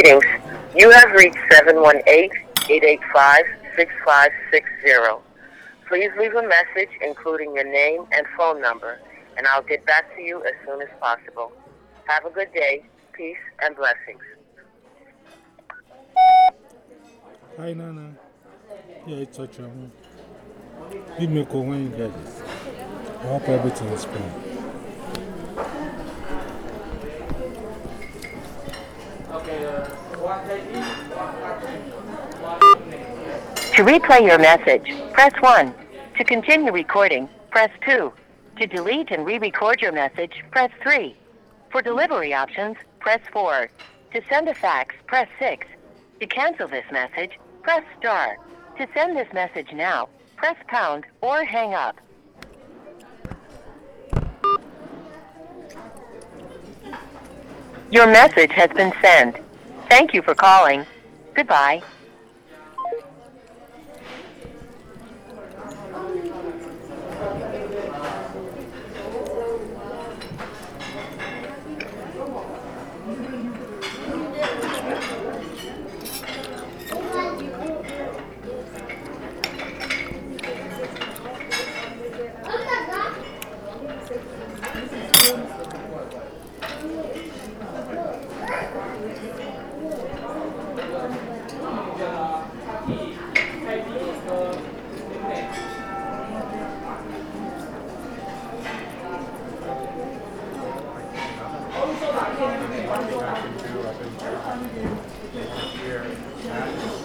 Greetings. You have reached 718-885-6560. Please leave a message including your name and phone number, and I'll get back to you as soon as possible. Have a good day. Peace and blessings. Hi, Nana. Yeah, it's a Give me a call when you get this. I hope everything is fine. To replay your message, press 1. To continue recording, press 2. To delete and re-record your message, press 3. For delivery options, press 4. To send a fax, press 6. To cancel this message, press star. To send this message now, press pound or hang up. Your message has been sent. Thank you for calling. Goodbye. Thank you.